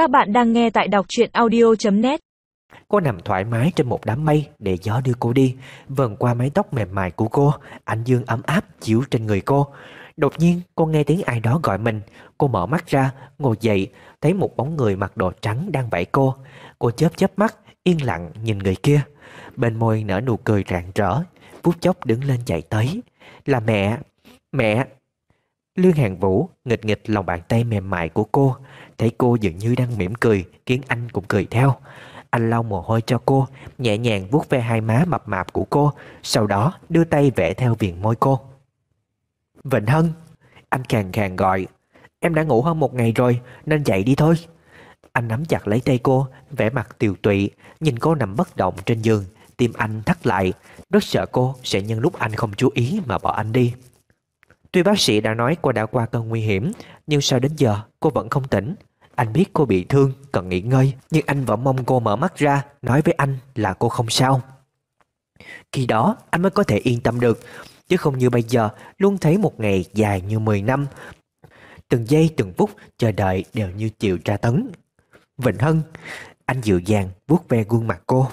Các bạn đang nghe tại đọc truyện audio.net Cô nằm thoải mái trên một đám mây để gió đưa cô đi, vần qua mái tóc mềm mại của cô, ánh dương ấm áp chiếu trên người cô. Đột nhiên cô nghe tiếng ai đó gọi mình, cô mở mắt ra, ngồi dậy, thấy một bóng người mặc đồ trắng đang vẫy cô. Cô chớp chớp mắt, yên lặng nhìn người kia. Bên môi nở nụ cười rạng rỡ, phút chốc đứng lên chạy tới. Là mẹ, mẹ. Lương Hàng Vũ nghịch nghịch lòng bàn tay mềm mại của cô, thấy cô dường như đang mỉm cười, khiến anh cũng cười theo. Anh lau mồ hôi cho cô, nhẹ nhàng vuốt ve hai má mập mạp của cô, sau đó đưa tay vẽ theo viền môi cô. Vịnh Hân, anh càng càng gọi, em đã ngủ hơn một ngày rồi, nên dậy đi thôi. Anh nắm chặt lấy tay cô, vẻ mặt tiều tụy, nhìn cô nằm bất động trên giường, tim anh thắt lại, rất sợ cô sẽ nhân lúc anh không chú ý mà bỏ anh đi. Tuy bác sĩ đã nói cô đã qua cơn nguy hiểm, nhưng sao đến giờ cô vẫn không tỉnh. Anh biết cô bị thương, cần nghỉ ngơi, nhưng anh vẫn mong cô mở mắt ra, nói với anh là cô không sao. Khi đó anh mới có thể yên tâm được, chứ không như bây giờ luôn thấy một ngày dài như 10 năm. Từng giây từng phút chờ đợi đều như chịu tra tấn. Vịnh Hân, anh dịu dàng vuốt ve gương mặt cô.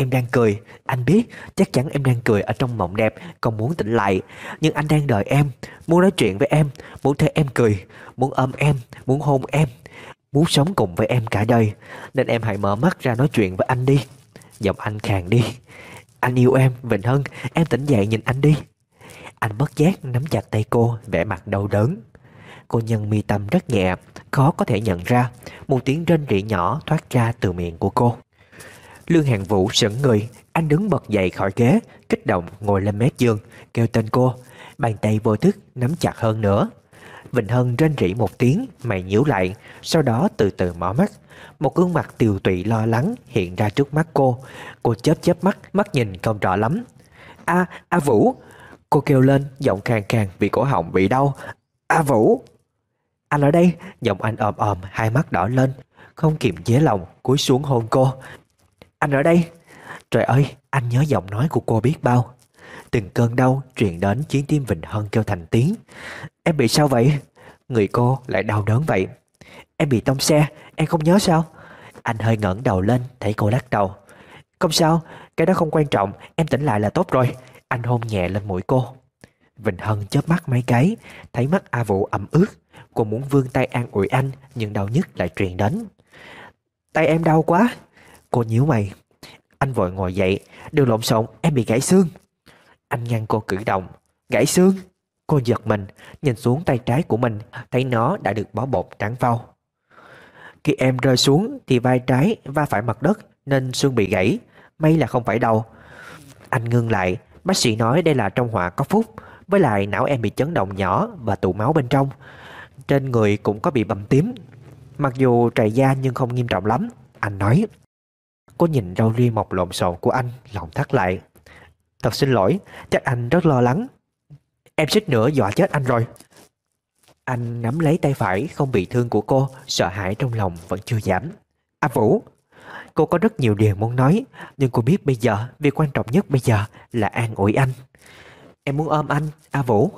Em đang cười, anh biết chắc chắn em đang cười ở trong mộng đẹp, còn muốn tỉnh lại. Nhưng anh đang đợi em, muốn nói chuyện với em, muốn thấy em cười, muốn ôm em, muốn hôn em, muốn sống cùng với em cả đời. Nên em hãy mở mắt ra nói chuyện với anh đi. Giọng anh khàn đi. Anh yêu em, Vịnh Hân, em tỉnh dậy nhìn anh đi. Anh bất giác nắm chặt tay cô, vẻ mặt đau đớn. Cô nhân mi tâm rất nhẹ, khó có thể nhận ra. Một tiếng rên rỉ nhỏ thoát ra từ miệng của cô. Lương Hàng Vũ sững người, anh đứng bật dậy khỏi ghế, kích động ngồi lên mép giường, kêu tên cô. Bàn tay vô thức nắm chặt hơn nữa. Vịnh Hân rên rỉ một tiếng, mày nhíu lại, sau đó từ từ mở mắt. Một gương mặt tiều tụy lo lắng hiện ra trước mắt cô. Cô chớp chớp mắt, mắt nhìn không rõ lắm. A, A Vũ! Cô kêu lên, giọng khàn khàn vì cổ họng bị đau. A Vũ! Anh ở đây, giọng anh ồm ồm, hai mắt đỏ lên. Không kiềm chế lòng, cúi xuống hôn cô. Anh ở đây! Trời ơi, anh nhớ giọng nói của cô biết bao. Từng cơn đau truyền đến chiến tim Vịnh Hân kêu thành tiếng. Em bị sao vậy? Người cô lại đau đớn vậy. Em bị tông xe, em không nhớ sao? Anh hơi ngẩng đầu lên, thấy cô lắc đầu. Không sao, cái đó không quan trọng, em tỉnh lại là tốt rồi. Anh hôn nhẹ lên mũi cô. Vịnh Hân chớp mắt mấy cái, thấy mắt A Vũ ẩm ướt. Cô muốn vươn tay an ủi anh, nhưng đau nhức lại truyền đến. Tay em đau quá. Cô nhíu mày. Anh vội ngồi dậy, đừng lộn xộn, em bị gãy xương. Anh ngăn cô cử động. Gãy xương. Cô giật mình, nhìn xuống tay trái của mình, thấy nó đã được bó bột trắng phau. Khi em rơi xuống thì vai trái va phải mặt đất nên xương bị gãy, may là không phải đầu. Anh ngưng lại, bác sĩ nói đây là trong họa có phúc, với lại não em bị chấn động nhỏ và tụ máu bên trong. Trên người cũng có bị bầm tím. Mặc dù trầy da nhưng không nghiêm trọng lắm, anh nói. Cô nhìn rau ri mọc lộn xộn của anh, lòng thắt lại. Thật xin lỗi, chắc anh rất lo lắng. Em suýt nữa dọa chết anh rồi. Anh nắm lấy tay phải không bị thương của cô, sợ hãi trong lòng vẫn chưa giảm. A Vũ, cô có rất nhiều điều muốn nói, nhưng cô biết bây giờ, việc quan trọng nhất bây giờ là an ủi anh. Em muốn ôm anh, A Vũ.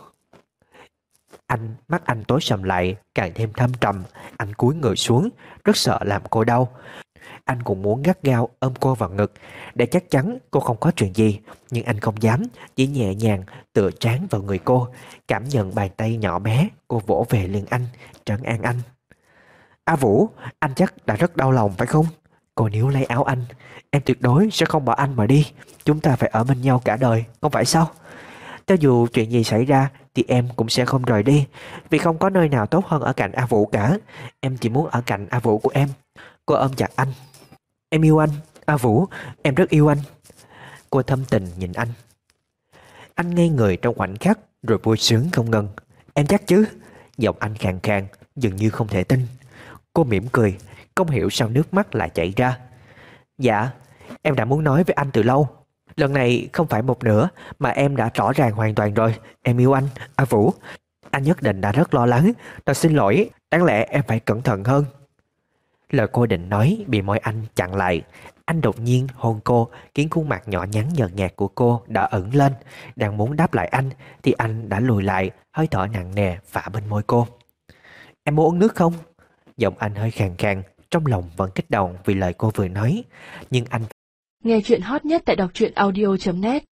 Anh, mắt anh tối sầm lại, càng thêm thâm trầm, anh cúi người xuống, rất sợ làm cô đau. Anh cũng muốn gắt gao ôm cô vào ngực, Để chắc chắn cô không có chuyện gì. Nhưng anh không dám, Chỉ nhẹ nhàng tựa trán vào người cô, Cảm nhận bàn tay nhỏ bé Cô vỗ về lưng anh, Trấn an anh. A Vũ, Anh chắc đã rất đau lòng, phải không? Cô níu lấy áo anh, Em tuyệt đối sẽ không bỏ anh mà đi. Chúng ta phải ở bên nhau cả đời, Không phải sao? Cho dù chuyện gì xảy ra Thì em cũng sẽ không rời đi, Vì không có nơi nào tốt hơn ở cạnh A Vũ cả. Em chỉ muốn ở cạnh A Vũ của em. Cô ôm chặt anh Em yêu anh, A Vũ, em rất yêu anh. Cô thâm tình nhìn anh. Anh ngây người trong khoảnh khắc rồi vui sướng không ngừng. Em chắc chứ? Giọng anh khàn khàn, dường như không thể tin. Cô mỉm cười, không hiểu sao nước mắt lại chảy ra. Dạ, em đã muốn nói với anh từ lâu. Lần này không phải một nửa mà em đã rõ ràng hoàn toàn rồi. Em yêu anh, A Vũ. Anh nhất định đã rất lo lắng. tôi xin lỗi, đáng lẽ em phải cẩn thận hơn. Lời cô định nói bị môi anh chặn lại. Anh đột nhiên hôn cô khiến khuôn mặt nhỏ nhắn nhợt nhạt của cô đã ẩn lên. Đang muốn đáp lại anh thì anh đã lùi lại, hơi thở nặng nề phả bên môi cô. Em muốn uống nước không? Giọng anh hơi khàn khàn, trong lòng vẫn kích động vì lời cô vừa nói. Nhưng anh Nghe chuyện hot nhất tại đọc truyện audio.net